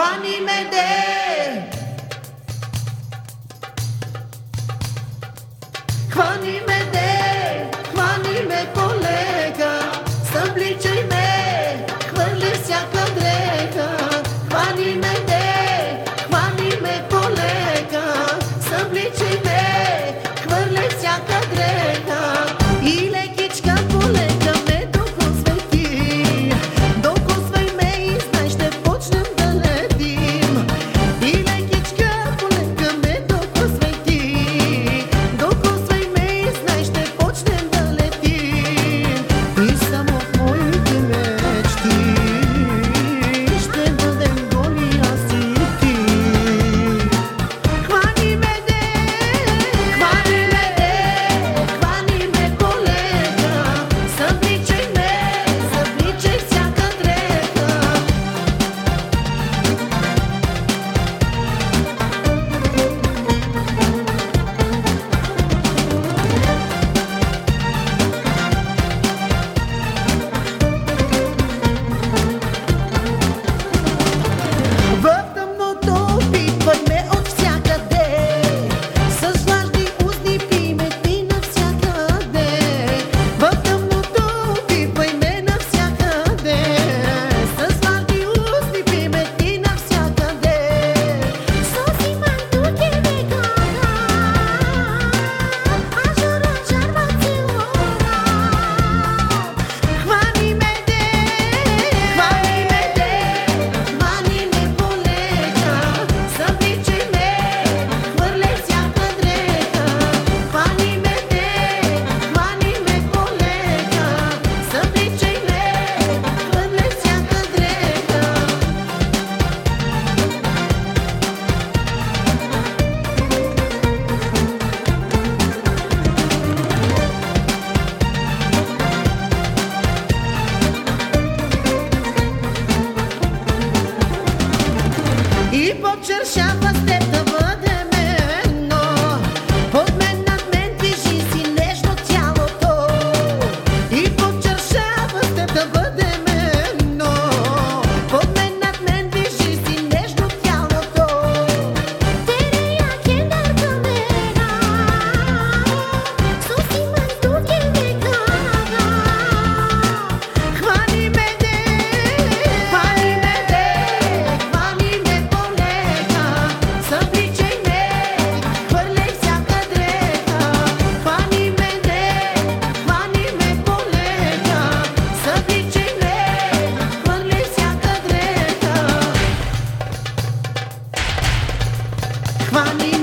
Pani Mede. Chwani me Isso é deixar de também. Money.